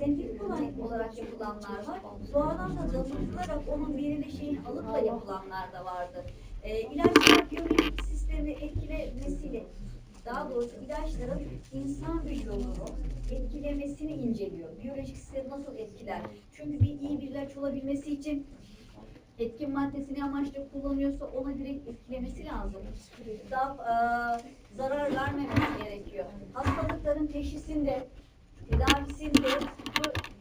sentetik olan- olarak yapılanlar var. Doğadan da damıtılarak onun belirli şeyin alıp da yapılanlar da vardır. E, ilaçlar biyolojik sistemi etkilemesiyle daha doğrusu ilaçların insan vücudunu etkilemesini inceliyor. Biyolojik sistemi nasıl etkiler? Çünkü bir iyi bir ilaç olabilmesi için etkin maddesini amaçla kullanıyorsa ona direkt etkilemesi lazım. Daha e, zarar vermemesi gerekiyor. Hastalıkların teşhisinde, tedavisinde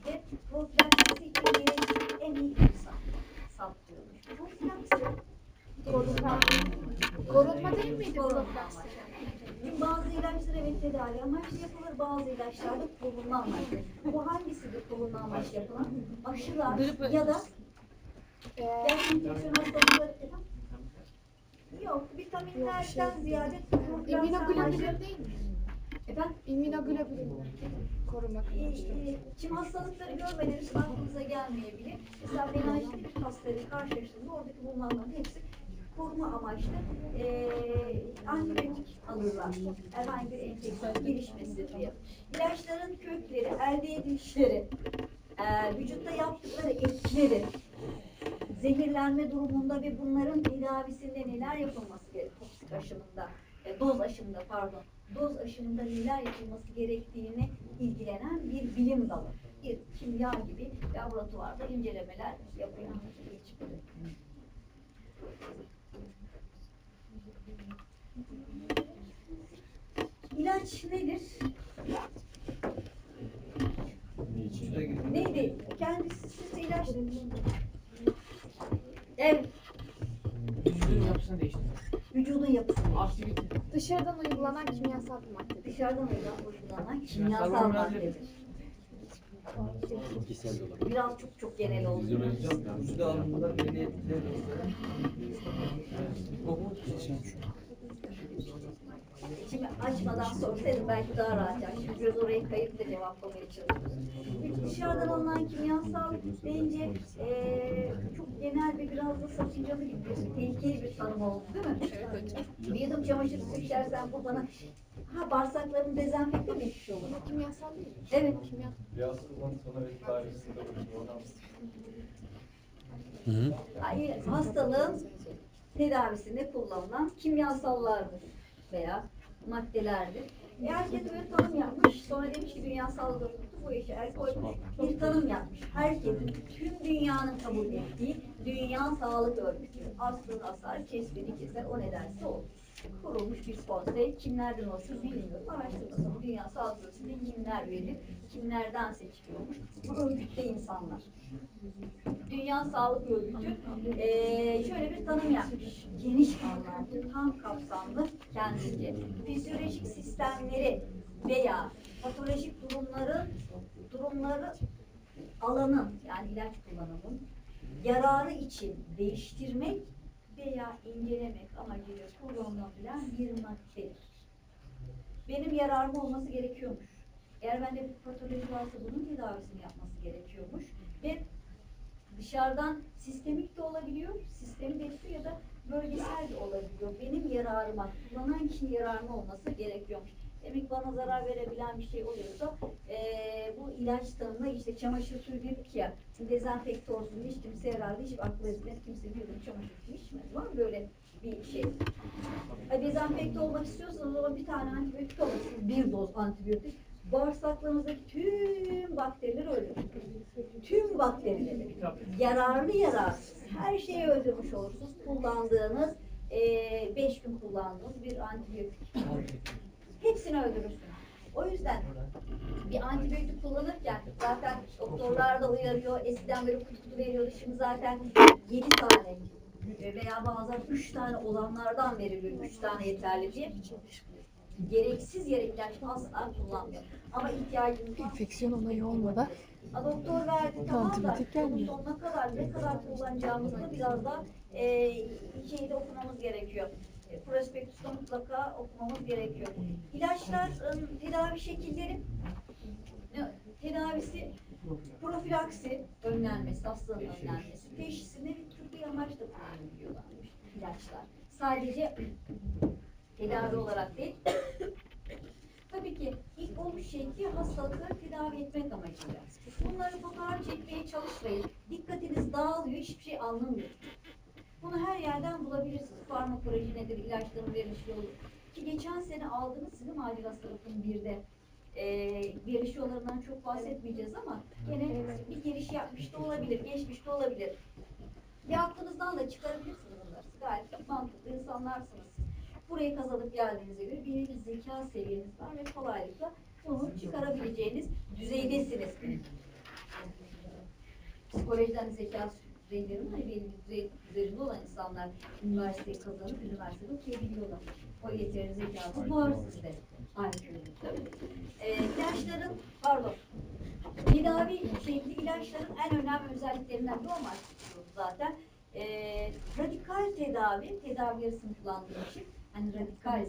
ve profilaksisi için gerekli en iyi insan saptıyormuş. Profilaksi Korunma. Korunma değil miydi Korunma profilaks? amaçlı. Şimdi bazı ilaçlar evet tedavi amaçlı yapılır, bazı ilaçlar da korunma amaçlı. Bu hangisidir korunma amaçlı yapılan? Aşılar ya da Ee? Yok, vitaminlerden ziyade profilaks amaçlı. İmmünoglobulin değil mi? Efendim? İmmünoglobulin. Korumak Ee, amaçlı. e, Şimdi hastalıkları görmediniz aklınıza gelmeyebilir. Mesela menajit bir hastayla karşılaştığında oradaki bulunanların hepsi koruma amaçlı e, antibiyotik alırlar. Herhangi bir enfeksiyon gelişmesi diye. İlaçların kökleri, elde edilişleri, e, vücutta yaptıkları etkileri, zehirlenme durumunda ve bunların tedavisinde neler yapılması gerekiyor toksik aşımında, e, doz aşımında pardon, doz aşımında neler yapılması gerektiğini ilgilenen bir bilim dalı. Bir kimya gibi laboratuvarda incelemeler yapıyor. İlaç nedir? Neydi? Kendisi size ilaç Evet, Vücudun yapısını değiştiriyor. vücudun yapısını. Aktivite. Dışarıdan uygulanan madde. Dışarıdan uygulanan Kimyasal kimyasal madde. maddedir. Biraz çok çok genel oldu. Vücuda alındığında belli etkileri Şimdi açmadan sorsaydım belki daha rahat yani. Şimdi biraz oraya kayıp da cevaplamaya çalışıyorum. Dışarıdan alınan kimyasal bence eee, çok genel ve biraz da sakıncalı gibi bir tehlikeli bir tanım oldu değil mi? Evet. Bir yudum çamaşır suyu içersen bu bana ha bağırsaklarını dezenfekte mi etmiş olur? Ama kimyasal değil mi? Evet. Kimya. Riyasızdan sonra ve tarihsinde Hı hı. Hayır, hastalığın tedavisinde kullanılan kimyasallardır veya maddelerdir. Herkes böyle tanım yapmış. Sonra demiş ki Dünya Sağlık Örgütü bu işe el koymuş. Bir tanım yapmış. Herkesin, tüm dünyanın kabul ettiği Dünya Sağlık Örgütü. Aslını asar, kesmeni keser, o nedense o. Kurulmuş bir konsey. Kimlerden olsun bilmiyorum. Araştırmasın. Bu Dünya Sağlık Örgütü'nde kimler üyedir, kimlerden seçiliyormuş. Bu örgütte insanlar. Dünya Sağlık Örgütü eee, şöyle bir tanım yapmış. Geniş anlamda, tam kapsamlı kendince. Fizyolojik sistemleri veya patolojik durumların durumları alanın yani ilaç kullanımın yararı için değiştirmek veya incelemek amacıyla kullanılabilen bir maddedir. Benim yararım olması gerekiyormuş. Eğer bende bir patoloji varsa bunun tedavisini yapması gerekiyormuş. Ve dışarıdan sistemik de olabiliyor, sistemi besliyor ya da bölgesel de olabiliyor. Benim yararıma, kullanan kişinin yararına olması gerekiyormuş. Demek bana zarar verebilen bir şey oluyorsa eee, bu ilaç tanımına işte çamaşır suyu dedik ya dezenfekte olsun hiç kimse herhalde hiç aklı etmez kimse bir yudum çamaşır suyu içmez. Var mı böyle bir şey? Ay, dezenfekte olmak istiyorsanız o zaman bir tane antibiyotik alırsınız. Bir doz antibiyotik. Bağırsaklarınızdaki tüm bakterileri öldürür. Tüm bakterileri. Yararlı yararsız. Her şeyi öldürmüş olursunuz. Kullandığınız, eee, beş gün kullandığınız bir antibiyotik. Hepsini öldürürsünüz. O yüzden bir antibiyotik kullanırken zaten doktorlar da uyarıyor. Eskiden böyle kutu kutu veriyordu. Şimdi zaten 7 tane veya bazen 3 tane olanlardan veriliyor. 3 tane yeterli diye. Gereksiz yere ilaç asla kullanmıyor. Ama ihtiyacınız var. Enfeksiyon onayı olmadan A, doktor verdi tamam da sonuna kadar ne kadar kullanacağımızı biraz da e, şeyde okumamız gerekiyor. Prospektüste mutlaka okumamız gerekiyor. İlaçların tedavi şekilleri tedavisi profilaksi önlenmesi, hastalığın önlenmesi, teşhisinde bir tıbbi amaçla kullanılıyorlarmış ilaçlar. Sadece tedavi olarak değil. Tabii ki ilk olmuş ki hastalıkları tedavi etmek amacıyla. Bunları fotoğraf çekmeye çalışmayın. Dikkatiniz dağılıyor, hiçbir şey anlamıyor. Bunu her yerden bulabilirsiniz. Farmakoloji nedir, ilaçların verilişi yolu. Ki geçen sene aldığınız sizin acil hastalıkın birde e, veriş yollarından çok bahsetmeyeceğiz ama gene bir giriş yapmış da olabilir, geçmiş de olabilir. Bir aklınızdan da çıkarabilirsiniz bunları. Gayet mantıklı insanlarsınız. Buraya kazanıp geldiğinize göre bir zeka seviyeniz var ve kolaylıkla bunu çıkarabileceğiniz düzeydesiniz. Psikolojiden zeka düzeylerinin hani belli bir düzey üzerinde olan insanlar üniversiteyi kazanıp üniversitede okuyabiliyorlar. O yeterli zekası var sizde. Aynı şekilde. Ee, ilaçların, pardon, tedavi şekli ilaçların en önemli özelliklerinden bir olmak zaten. Ee, radikal tedavi, tedavileri sınıflandırmışım. Hani radikal,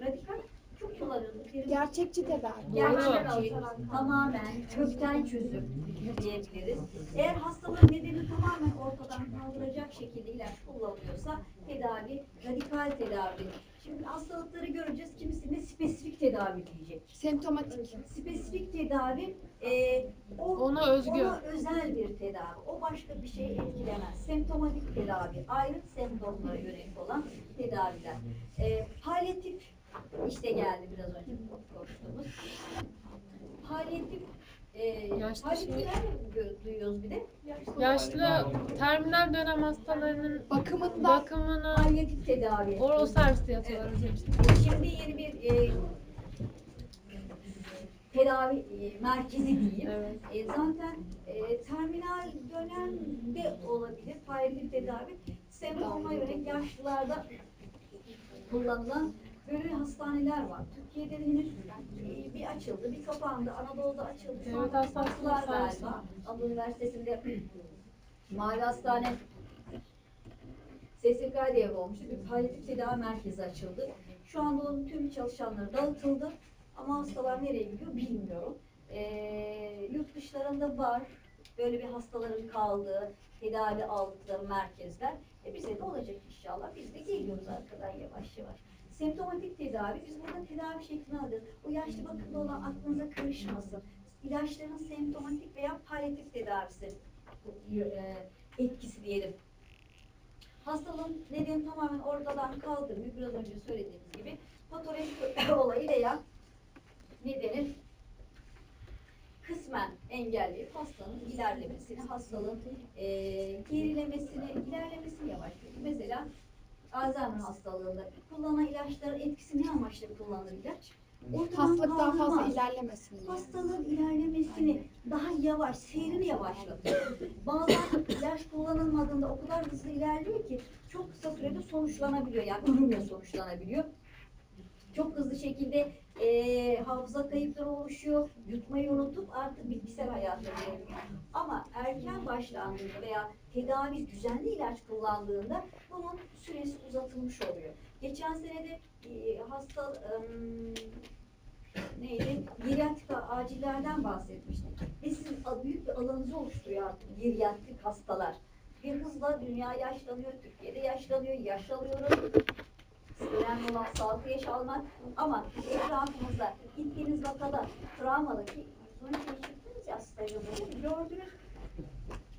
radikal çok kullanılır. Bir- Gerçekçi tedavi. Gerçekçi, tamamen kökten çözüm diyebiliriz. Eğer hastalığın nedeni tamamen ortadan kaldıracak şekilde ilaç kullanılıyorsa tedavi radikal tedavi. Şimdi hastalıkları göreceğiz. Kimisine spesifik tedavi diyecek. Semptomatik. Spesifik tedavi e, o, Ona özgü. ona özel bir tedavi. O başka bir şey etkilemez. Semptomatik tedavi. Ayrı semptomlara yönelik olan tedaviler. E, palyatif işte geldi biraz önce konuştuğumuz. Palyatif e, Yaşlı şey- duyuyoruz bir de? Yaşlı terminal dönem hastalarının Bakımında bakımını Palyatif tedavi. o, o serviste yatıyorlar hocam işte. Şimdi yeni bir e, tedavi e, merkezi diyeyim. Evet. E, zaten e, terminal dönemde olabilir palyatif tedavi. Semptomuna yönelik yaşlılarda kullanılan böyle hastaneler var. Türkiye'de de henüz e, bir açıldı, bir kapandı. Anadolu'da açıldı. Şu Evet, an hastane kapattılar servisi. galiba. Anadolu Üniversitesi'nde Mavi Hastane SSK diye olmuştu. Bir palyatif tedavi merkezi açıldı. Şu anda onun tüm çalışanları dağıtıldı. Ama hastalar nereye gidiyor bilmiyorum. Ee, yurt dışlarında var. Böyle bir hastaların kaldığı, tedavi aldıkları merkezler. E bize de olacak inşallah. Biz de geliyoruz arkadan yavaş yavaş. Semptomatik tedavi, biz burada tedavi şeklini alıyoruz. O yaşlı bakımda olan aklınıza karışmasın. İlaçların semptomatik veya palyatif tedavisi e, etkisi diyelim. Hastalığın nedeni tamamen ortadan kaldırmıyor. Biraz önce söylediğimiz gibi patolojik olayı veya nedeni kısmen engelleyip hastanın ilerlemesini, hastalığın e, gerilemesini, ilerlemesini yavaşlatıyor. Mesela Alzheimer hastalığında kullanılan ilaçların etkisi ne amaçla kullanılır ilaç? Ortadan hastalık daha fazla ilerlemesin hastalığın ilerlemesini daha yavaş, seyrini yavaşlatıyor. Bazen ilaç kullanılmadığında o kadar hızlı ilerliyor ki çok kısa sürede sonuçlanabiliyor. Yani ölümle sonuçlanabiliyor. Çok hızlı şekilde eee hafıza kayıpları oluşuyor. Yutmayı unutup artık bitkisel hayata dönüyor. Ama erken başlandığında veya tedavi düzenli ilaç kullandığında bunun süresi uzatılmış oluyor. Geçen sene de eee, hasta ım, neydi? Geriatrik acillerden bahsetmiştik. Ve sizin büyük bir alanınızı oluşturuyor artık geriatrik hastalar. Bir hızla dünya yaşlanıyor, Türkiye'de yaşlanıyor, yaşlanıyoruz. Önemli olan sağlıklı yaş almak ama etrafımızda gittiğiniz vakada travmalı ki sonuç geçirdiniz ya stajımızı gördünüz.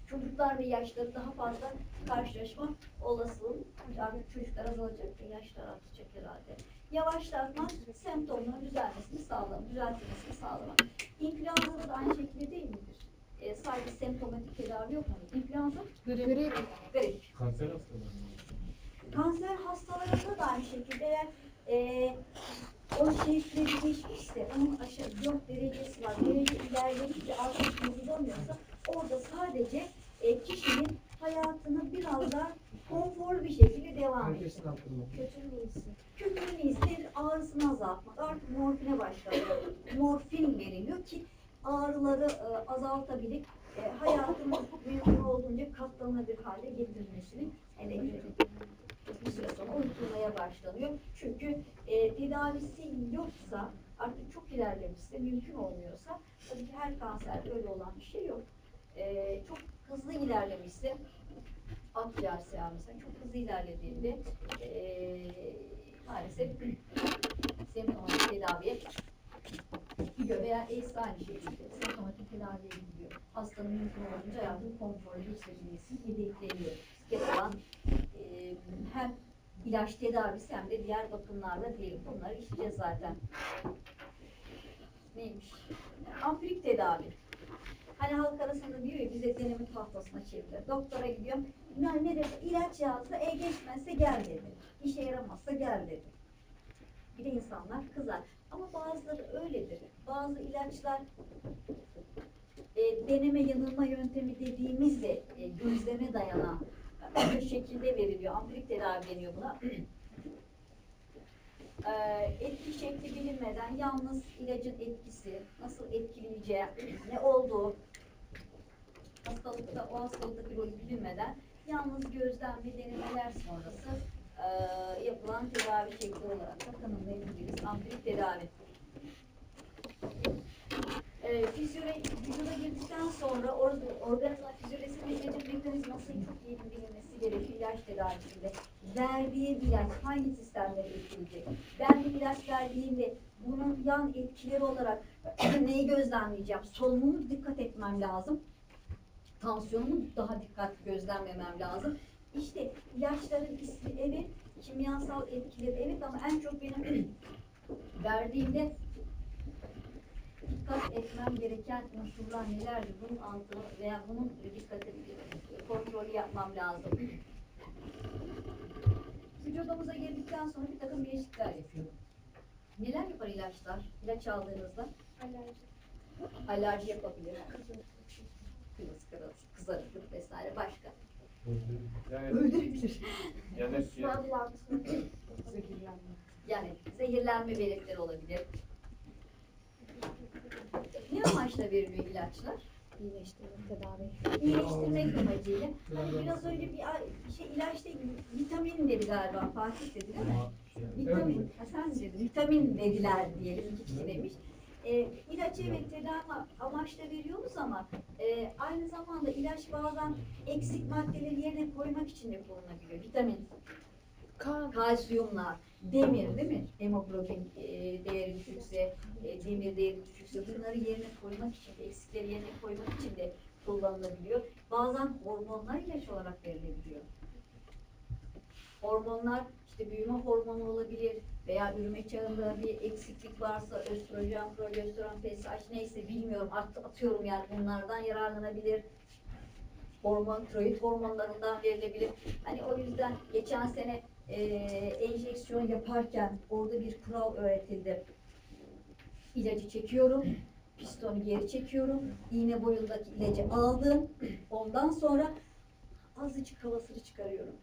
Çocuklar ve yaşları daha fazla karşılaşma olasılığı artık çocuklar azalacak ve yaşlar artacak herhalde yavaşlatmak, semptomların düzelmesini sağlamak, düzeltilmesini sağlamak. İnfluenza'da da aynı şekilde değil midir? E, sadece semptomatik tedavi yok mu? İnfluenza Grip. Grip. grip. Kanser hastaları. Kanser hastalarında da aynı şekilde eğer e, o geçmişse, onun aşağı 4 derecesi var, derece ilerlemiş artık bozulmuyorsa orada sadece e, kişinin hayatını biraz daha konforlu bir şekilde devam ediyor. Herkesin hakkında. Kötülüğünü ister ağrısını azaltmak. Artık morfine başlanıyor. Morfin veriliyor ki ağrıları e, azaltabilip e, hayatını mümkün olduğunca katlanabilir hale getirmesini hedefliyor. Bir süre sonra unutulmaya başlanıyor. Çünkü e, tedavisi yoksa artık çok ilerlemişse, mümkün olmuyorsa tabii ki her kanserde öyle olan bir şey yok. E, çok hızlı ilerlemişse akciğer seyahat mesela çok hızlı ilerlediğinde eee maalesef semptomatik tedaviye gidiyor veya AIDS aynı şey. Semptomatik tedaviye gidiyor. Hastanın mümkün olduğunca hayatını kontrollü geçirebilmesi hedefleniyor. Yapılan e, hem ilaç tedavisi hem de diğer bakımlarla diyelim. Bunları işleyeceğiz zaten. Neymiş? Ampirik tedavi. Hani halk arasında diyor ya bize deneme tahtasına çeviriyor. Doktora gidiyorum. Ne, ne dedi? İlaç yazdı. E geçmezse gel dedi. İşe yaramazsa gel dedi. Bir de insanlar kızar. Ama bazıları öyledir. Bazı ilaçlar e, deneme yanılma yöntemi dediğimizde e, gözleme dayanan e, şekilde veriliyor. Ampirik tedavi deniyor buna. E, etki şekli bilinmeden yalnız ilacın etkisi, nasıl etkileyeceği, ne olduğu, hastalıkta, o hastalıktaki rolü bilinmeden yalnız gözlem ve denemeler sonrası e, yapılan tedavi şekli olarak da tanımlayabiliriz. Ampirik tedavi. E, fizyoloji, vücuda girdikten sonra orada organizma ilacın mekanizması iyi bilinmesi gerekiyor ilaç tedavisinde. Verdiği ilaç hangi sistemleri etkileyecek? Ben bir ilaç verdiğimde bunun yan etkileri olarak neyi gözlemleyeceğim? Solunumu dikkat etmem lazım. Tansiyonumu daha dikkatli gözlemlemem lazım. İşte ilaçların ismi evet, kimyasal etkileri evet ama en çok benim verdiğimde dikkat etmem gereken unsurlar nelerdir? Bunun altını veya bunun dikkati kontrolü yapmam lazım. Vücudumuza girdikten sonra bir takım değişiklikler yapıyor. Neler yapar ilaçlar? İlaç aldığınızda Alerji. alerji yapabilir. Kırmızı kırmızı, kızarıklık vesaire başka. Yani Öldürebilir. yan etki. Sınav bulantı. Zehirlenme. Yani zehirlenme belirtileri olabilir. Ne amaçla veriliyor ilaçlar? İyileştirme, tedavi. iyileştirmek amacıyla. Hani biraz önce bir şey ilaçta vitamin dedi galiba Fatih dedi değil mi? Vitamin, ha, sen dedin, vitamin dediler diyelim iki kişi demiş. E, ilacı evet tedavi amaçla veriyoruz ama e, aynı zamanda ilaç bazen eksik maddeleri yerine koymak için de kullanılabiliyor. Vitamin, kalsiyumlar, demir değil mi? Hemoglobin e, değeri düşükse, e, demir değeri düşükse bunları yerine koymak için, eksikleri yerine koymak için de kullanılabiliyor. Bazen hormonlar ilaç olarak verilebiliyor. Hormonlar işte büyüme hormonu olabilir veya üreme çağında bir eksiklik varsa östrojen, progesteron, PSH neyse bilmiyorum At, atıyorum yani bunlardan yararlanabilir. Hormon, tiroid hormonlarından verilebilir. Hani o yüzden geçen sene e, enjeksiyon yaparken orada bir kural öğretildi. İlacı çekiyorum, pistonu geri çekiyorum, iğne boyundaki ilacı aldım. Ondan sonra azıcık havasını çıkarıyorum.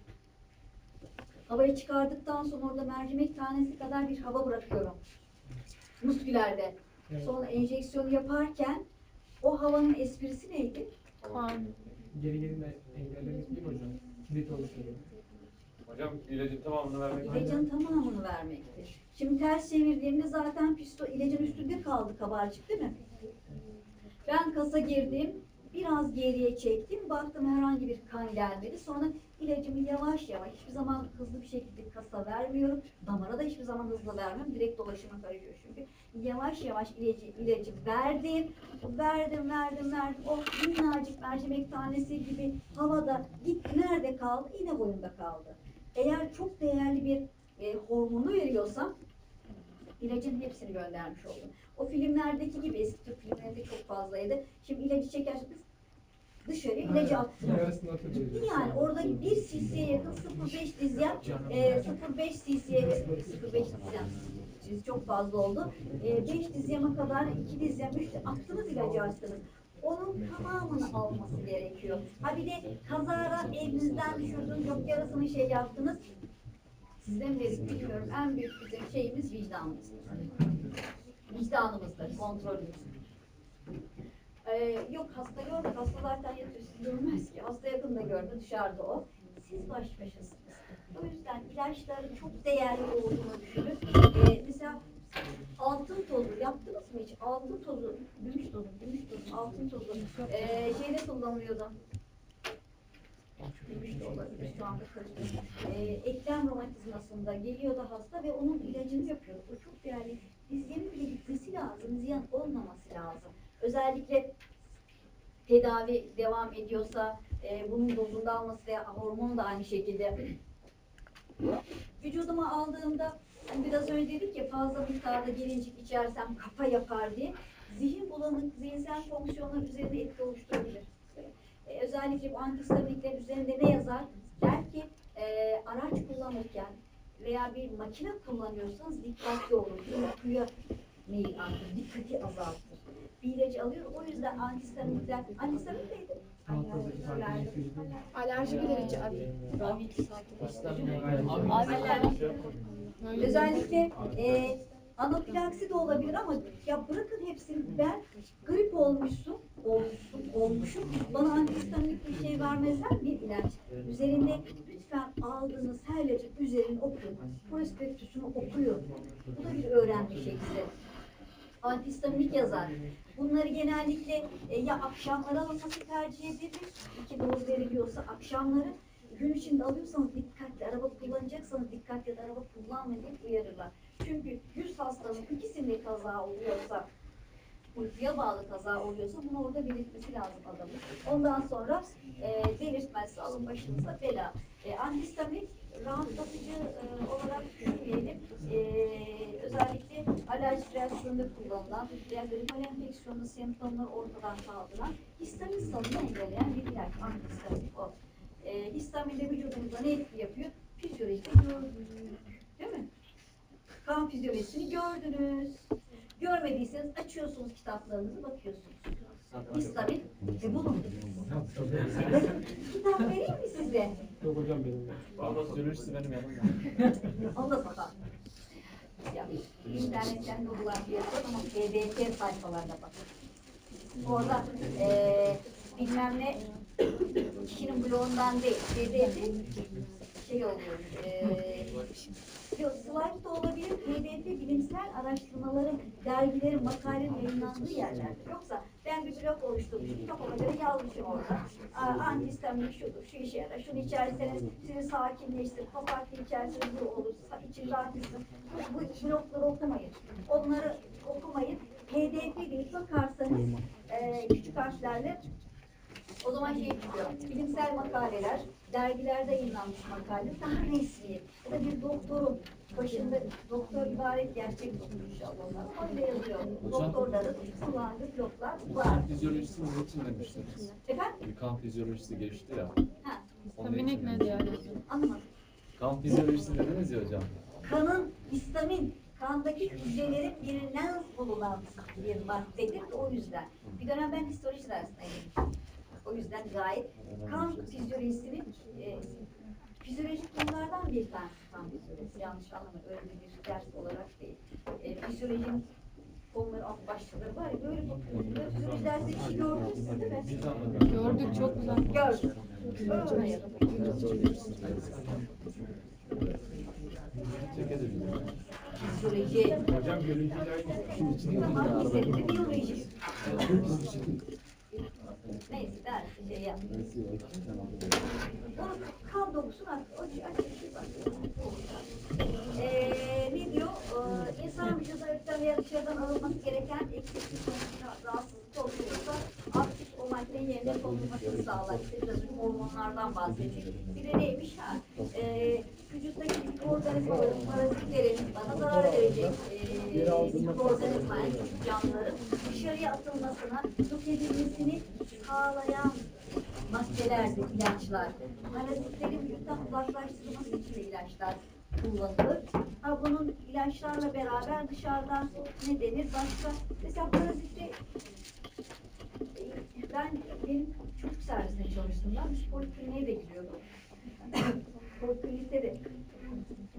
Havayı çıkardıktan sonra orada mercimek tanesi kadar bir hava bırakıyorum. Muskülerde. Sonra enjeksiyonu yaparken o havanın esprisi neydi? Kan. Geri gelme engellemek değil mi hocam? Kilit oluşturuyor. Hocam ilacın tamamını vermek İlacın tamamını vermektir. Şimdi ters çevirdiğimde zaten pisto ilacın üstünde kaldı kabarcık değil mi? Ben kasa girdim, biraz geriye çektim, baktım herhangi bir kan gelmedi. Sonra ilacımı yavaş yavaş, hiçbir zaman hızlı bir şekilde kasa vermiyorum. Damara da hiçbir zaman hızlı vermiyorum, direkt dolaşıma karışıyor çünkü. Yavaş yavaş ilacı, ilacı verdim, verdim, verdim, verdim. O minnacık mercimek tanesi gibi havada gitti, nerede kaldı? İğne boyunda kaldı. Eğer çok değerli bir e, hormonu veriyorsam ilacın hepsini göndermiş oldum. O filmlerdeki gibi eski Türk filmlerinde çok fazlaydı. Şimdi ilacı çekersiniz dışarı ilacı atacağız. Yani oradaki 1 cc'ye yakın 0.5 dizyen, e, 0.5 cc'ye 0.5 dizyen siz çok fazla oldu. E, 5 dizyeme kadar 2 dizyem, 3 attınız ilacı attınız. Onun tamamını alması gerekiyor. Ha bir de kazara elinizden düşürdünüz, yok yarısını şey yaptınız. Sizden dedik bilmiyorum en büyük bizim şeyimiz vicdanımızdır. Vicdanımızdır, kontrolümüz. Ee, yok hasta gördük, hasta zaten yatıyor, siz görmez ki. Hasta yakında gördü, dışarıda o. Siz baş başasınız. O yüzden ilaçların çok değerli olduğunu düşünün. Ee, mesela altın tozu yaptınız mı hiç? Altın tozu, gümüş tozu, gümüş tozu, altın tozu. Ee, şeyde kullanılıyordu. Gümüş de olabilir şu anda karıştırdım. Ee, eklem romatizmasında geliyordu hasta ve onun ilacını yapıyordu. O çok değerli. Dizgenin bile gitmesi lazım, ziyan olmaması lazım. Özellikle tedavi devam ediyorsa e, bunun dozunda alması veya hormon da aynı şekilde. Vücuduma aldığımda hani biraz önce dedik ya fazla miktarda gelincik içersem kafa yapar diye zihin bulanık, zihinsel fonksiyonlar üzerinde etki oluşturabilir. E, özellikle bu antihistaminiklerin üzerinde ne yazar? Der ki e, araç kullanırken veya bir makine kullanıyorsanız dikkatli olun. Uykuya meyil artır, dikkati azaltır. Bir ilacı alıyor, o yüzden antihistaminikler, antihistaminik neydi? Alerji giderici abi. Özellikle e, anafilaksi de olabilir ama ya bırakın hepsini ben grip olmuşsun, olmuşsun, olmuşum. Bana antihistaminik bir şey vermezler bir ilaç. Üzerinde lütfen aldığınız her ilacın üzerine okuyun. Prospektüsünü okuyun. Bu da bir öğrenme şekli. Antihistaminik yazar. Bunları genellikle e, ya akşamları alınması tercih edilir. İki doz veriliyorsa akşamları gün içinde alıyorsanız dikkatli araba kullanacaksanız dikkatli ya da araba kullanmayın diye uyarırlar. Çünkü yüz hastanın ikisinde kaza oluyorsa uykuya bağlı kaza oluyorsa bunu orada belirtmesi lazım adamın. Ondan sonra e, belirtmezse alın başınıza bela. E, antihistaminik rahatlatıcı e, olarak düşünmeyelim. E, özellikle alerji reaksiyonunda kullanılan gripal enfeksiyonun semptomları ortadan kaldıran histamin salını engelleyen bir ilaç antihistaminik o. E, histamin de vücudumuzda ne etki yapıyor? Fizyolojide gördünüz. Değil mi? Kan fizyolojisini gördünüz. Görmediyseniz açıyorsunuz kitaplarınızı bakıyorsunuz. Histamin ve bulun. Kitap vereyim mi size? Yok hocam benim. Vallahi sürücüsü benim yanımda. Da satar. Ya, internetten Google'a yazıyor ama PDF sayfalarda bakın. Orada eee bilmem ne kişinin blogundan değil, PDF şey oluyor. Eee yok, slide da olabilir, PDF bilimsel araştırmaların, dergilerin, makalelerin yayınlandığı yerlerdir. Yoksa ben bir blog oluşturmuşum, kafama göre yazmışım orada. Aa, Antihistaminik şudur, şu işe yarar, şunu içerseniz sizi sakinleştirir, papatya içerseniz bu olur, için rahatsızsın. Bu, bu blogları okumayın. Onları okumayın. PDF deyip bakarsanız eee küçük harflerle o zaman şey çıkıyor. Bilimsel makaleler, dergilerde yayınlanmış makale, daha resmi. Ya da bir doktorun başında doktor ibaret gerçek doktor inşallah onlar. Öyle yazıyor. Doktorların kullandığı bloklar var. Kan fizyolojisi ne için demiştiniz? Efendim? Bir kan fizyolojisi geçti ya. Ha, Histaminik ne diyor? anlamadım. Kan fizyolojisi dediniz ya hocam. Kanın histamin, kandaki hücrelerin birinden bulunan bir maddedir de o yüzden. Bir dönem ben histoloji dersindeydim. O yüzden gayet kan fizyolojisinin e, fizyolojik konulardan bir tanesi kan fizyolojisi. Yanlış anlamayın öyle bir ders olarak değil. E, fizyolojinin konuları alt başlıkları var ya böyle bakıyorsunuz. Fizyoloji dersi bir şey gördünüz siz değil mi? Gördük çok güzel. Gördüm. Öyle. Fizyoloji. Hocam görüntüler Tamam, biyoloji. Neyse ders şey yap. Onu kan dokusunu aç, o aç, bak. Ee, ne diyor? Ee, insan vücuduna üreten veya dışarıdan alınması gereken eksiklik sonuçta rahatsızlık oluşursa aktif o maddenin yerine konulmasını sağlar. İşte biraz önce hormonlardan bahsettik. Bir de neymiş ha? Ee, vücuttaki mikroorganizmaların, parazitlerin, bana zarar verecek ee, mikroorganizma, yani küçük canlıların dışarıya atılmasına, yok edilmesini sağlayan maddelerdir, ilaçlar. Parazitlerin vücuttan uzaklaştırılması için ilaçlar kullanılır. Ha bunun ilaçlarla beraber dışarıdan ne denir? Başka mesela parazite e, ben benim çocuk servisinde çalıştım. Ben biz polikliniğe de gidiyordum. Poliklinikte de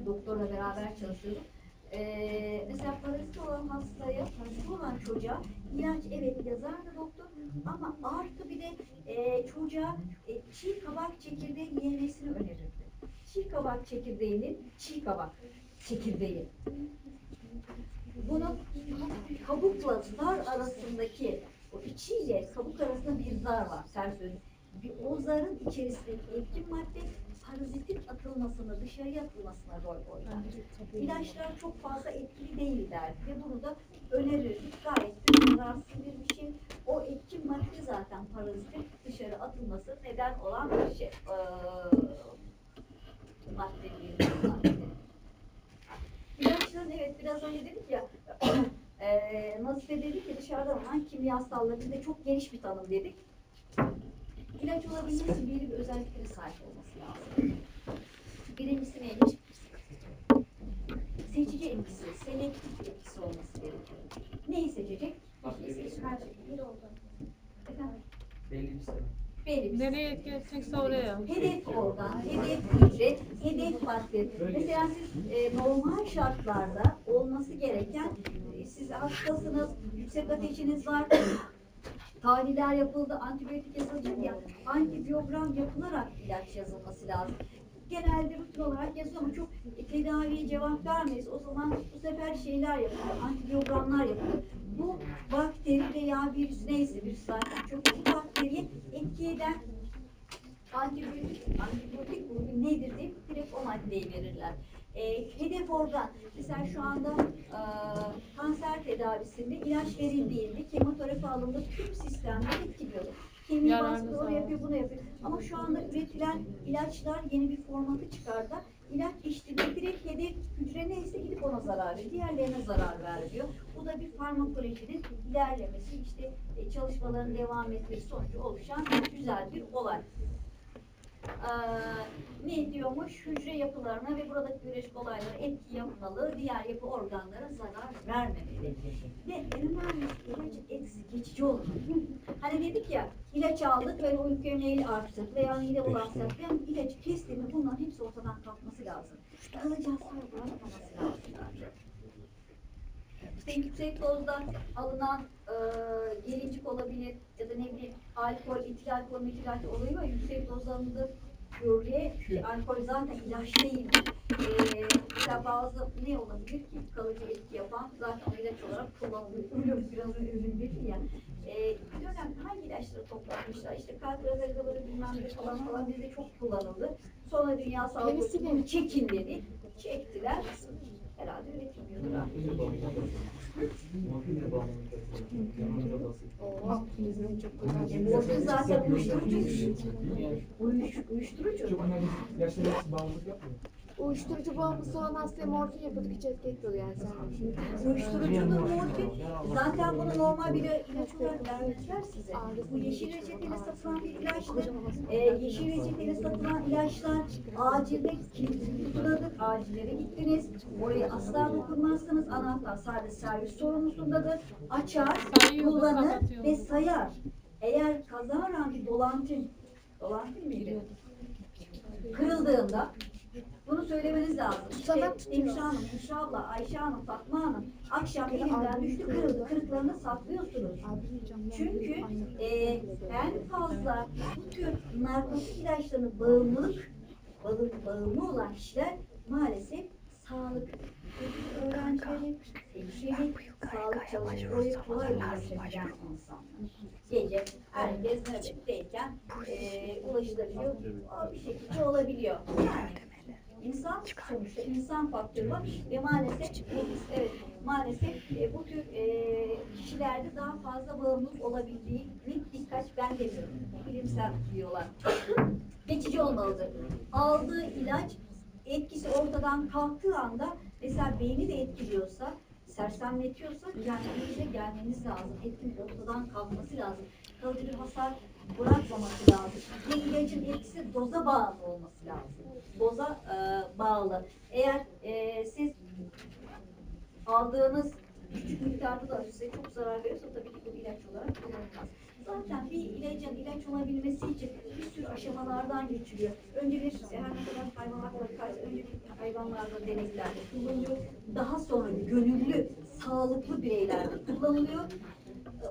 doktorla beraber çalışıyordum. Ee, mesela parazit olan hastaya, hasta olan çocuğa ilaç evet yazardı doktor ama artı bir de e, çocuğa e, çiğ kabak çekirdeği yemesini önerirdi. Çiğ kabak çekirdeğinin, çiğ kabak çekirdeği. Bunun kabukla zar arasındaki, o içiyle kabuk arasında bir zar var, ters söyleyeyim. Bir, o zarın içerisindeki etkin madde parazitin atılmasını, dışarıya atılmasına rol oynar. İlaçlar çok fazla etkili değiller ve bunu da önerirdik. Gayet de zararsız bir şey. O etkin madde zaten parazitin dışarı atılması neden olan bir şey. Ee, madde diyelim. İlaçların evet biraz önce dedik ya eee Nazife dedik ki dışarıdan alınan kimyasallar bizde çok geniş bir tanım dedik. İlaç olabilmesi için belli bir özelliklere sahip olması lazım. Birincisi neymiş? Seçici etkisi, selektif etkisi olması gerekiyor. Neyi seçecek? Bir şey seçecek. Bir oldu. Efendim? Belli bir sebep. Belli bir Nereye etki edecekse oraya. Hedef organ, hedef hücre, hedef madde. Mesela siz e, normal şartlarda olması gereken, e, siz hastasınız, yüksek ateşiniz var, tahliller yapıldı, antibiyotik yazılacak ya, antibiyogram yapılarak ilaç yazılması lazım. Genelde rutin olarak yazıyor ama çok tedaviye cevap vermeyiz. O zaman bu sefer şeyler yapılıyor, antibiyogramlar yapılıyor. Bu bakteri veya virüs neyse, virüs zaten çok bu bakteriye etki eden antibiyotik, antibiyotik grubu nedir deyip direkt o maddeyi verirler. E, hedef organ, mesela şu anda e, kanser tedavisinde ilaç verildiğinde kemoterapi alındı tüm sistemleri etkiliyor. Kemiği baskı onu yapıyor, bunu yapıyor. Ama şu anda üretilen ilaçlar yeni bir formatı çıkardı. İlaç içtiğinde direkt hedef hücre neyse gidip ona zarar veriyor. Diğerlerine zarar vermiyor. Bu da bir farmakolojinin ilerlemesi, işte e, çalışmaların devam etmesi sonucu oluşan güzel bir olay. Ee, ne diyormuş? Hücre yapılarına ve buradaki biyolojik olaylara etki yapmalı, diğer yapı organlara zarar vermemeli. Ve en önemlisi ilaç eksi geçici olmalı. Hani dedik ya, ilaç aldık ve uyku emeğiyle arttık veya mide bulansak veya ilacı kestiğinde bunların hepsi ortadan kalkması lazım. Kalıcı hasar bırakmaması lazım. Yüksek dozda alınan e, gelincik olabilir ya da ne bileyim alkol, etil alkol, metil alkol oluyor ya yüksek dozda alındı Böbreğe, ki alkol zaten ilaç değil. E, mesela bazı ne olabilir ki kalıcı etki yapan zaten ilaç olarak kullanılıyor. Ölüyoruz biraz özür dilerim ya. E, bir dönem hangi ilaçları toplanmışlar? İşte kalp rezervaları bilmem ne falan falan bizde çok kullanıldı. Sonra Dünya Sağlık Örgütü çekin dedi. Çektiler. Herhalde üretilmiyordur artık. Morfin zaten uyuşturucu. Uyuş, uyuşturucu. Uyuşturucu bağımlısı olan hastaya morfin yapıyorduk hiç etki etmiyordu yani sen. Uyuşturucudur morfin. Zaten bunu normal bir ilaç olarak vermezler size. Bu yeşil reçeteyle satılan bir ilaçtır. Ee, yeşil reçeteyle satılan ilaçlar acilde kilitli tutuladır. Acillere gittiniz. Oraya asla dokunmazsınız. Anahtar sadece servis sorumlusundadır. Açar, kullanır kapatıyor. ve sayar. Eğer kazaran bir dolantin, dolantin miydi? Kırıldığında bunu söylemeniz lazım. İşte tutuyor. Emşa Hanım, Emşa abla, Ayşe Hanım, Fatma Hanım akşam elimden düştü kırıldı. Kırıklarını saklıyorsunuz. Çünkü e, en fazla bu tür narkotik ilaçlarına bağımlılık, bağımlı, bağımlı olan kişiler maalesef sağlık öğrencileri, hemşire, sağlık çalışmaları kolay ulaşabilen insanlar. Gece herkes nöbetteyken e, ulaşılabiliyor, o bir şekilde olabiliyor. Yani insan sonuçta insan faktörü var ve maalesef evet maalesef e, bu tür e, kişilerde daha fazla bağımlılık olabildiğini birkaç ben demiyorum. Bilimsel diyorlar. Geçici olmalıdır. Aldığı ilaç etkisi ortadan kalktığı anda mesela beyni de etkiliyorsa sersemletiyorsa kendinize gelmeniz lazım. Etkinin ortadan kalkması lazım. Kalıcı bir hasar bırakmaması lazım. Ve ilacın etkisi doza bağlı olması lazım. Doza e, bağlı. Eğer e, siz aldığınız küçük miktarda da size çok zarar veriyorsa tabii ki bu ilaç olarak kullanılmaz. Zaten bir ilacın ilaç olabilmesi için bir sürü aşamalardan geçiliyor. Önce bir her ne kadar hayvanlarla karşı önce bir hayvanlarda deneklerde kullanılıyor. Daha sonra gönüllü, sağlıklı bireylerde kullanılıyor.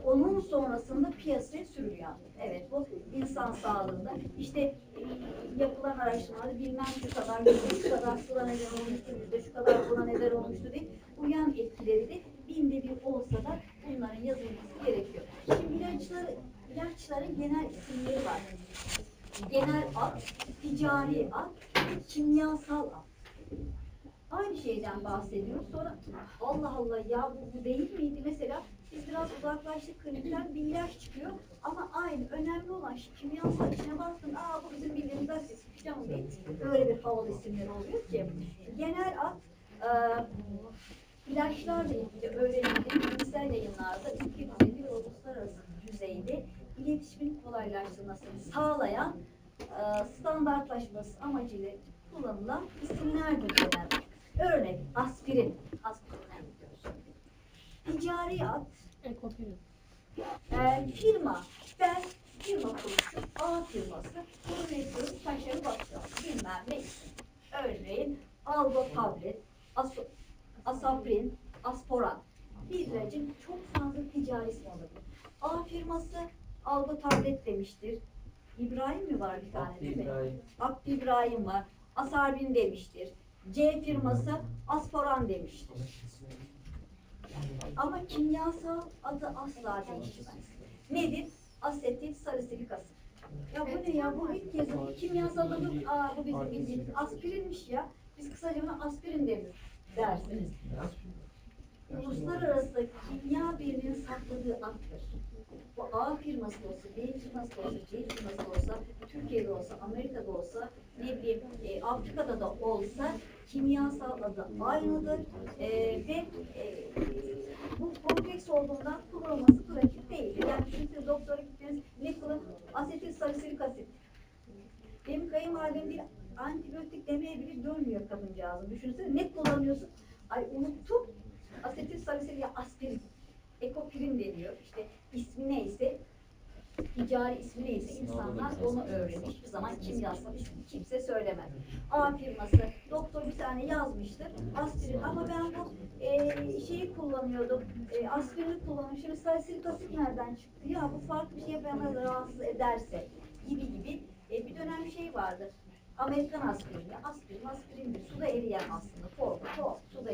Onun sonrasında piyasaya sürülüyor. Evet bu insan sağlığında işte e, yapılan araştırmalarda bilmem şu kadar, şu kadar şuna neden olmuştur, yüzde şu kadar buna neden olmuştur diye uyan etkileri de binde bir olsa da bunların yazılması gerekiyor. Şimdi ilaçlar, ilaçların genel isimleri var. genel ad, ticari ad, kimyasal ad. Aynı şeyden bahsediyoruz. Sonra Allah Allah ya bu, bu değil miydi? Mesela biz biraz uzaklaştık klinikten bir ilaç çıkıyor ama aynı önemli olan şey kimyasal içine baktın aa bu bizim bildiğimiz falan değil. Öyle bir havalı isimler oluyor ki. Genel ad e, ilaçlarla ilgili öğrenilen bilimsel yayınlarda ülke düzeyinde ve uluslararası düzeyde iletişimin kolaylaştırmasını sağlayan e, standartlaşması amacıyla kullanılan isimlerdir genelde. Örnek aspirin, gidiyoruz. Ticari ad, Ekopirin. e, firma, ben firma kurmuşum, A firması, bunu ne yapıyoruz, taşları bakıyoruz, bilmem ne isim. Örneğin Algo tablet, Aso, Asaprin, Asporan. Bir ilacın çok fazla ticari ismi olabilir. A firması Algo tablet demiştir. İbrahim mi var bir tane değil mi? Abdi İbrahim var. Asarbin demiştir. C firması Asporan demiştir. Ama kimyasal adı asla değişmez. Nedir? Asetil salisilik asit. Ya bu ne ya? Bu ilk kez kimyasal adı, aa bu bizim bildiğimiz aspirinmiş ya. Biz kısaca buna aspirin deriz dersiniz. Uluslararası kimya birliğinin sakladığı addır. Bu A firması olsa, B firması olsa, C firması olsa, Türkiye'de olsa, Amerika'da olsa, ne bileyim e, Afrika'da da olsa kimyasal adı aynıdır E, ve e, bu kompleks olduğundan kullanılması pratik değil. Yani şimdi doktora gittiniz, ne kullan? Asetil salisilik asit. Benim kayınvalidem bir antibiyotik demeye bile dönmüyor kadıncağızın. Düşünsene ne kullanıyorsun? Ay unuttum. Asetil salisilik aspirin. Ekopirin deniyor. İşte ismi neyse ticari ismi neyse insanlar onu öğrenir. Hiçbir zaman kimyasal ismini kimse söylemez. A firması doktor bir tane yazmıştır aspirin ama ben bu e, şeyi kullanıyordum e, aspirini. Şimdi salisilik asit nereden çıktı? Ya bu farklı bir şey bana rahatsız ederse gibi gibi e, bir dönem şey vardı. Amerikan aspirini, aspirin aspirindir. Suda eriyen aslında. Formu, tuhaf, suda eriyen.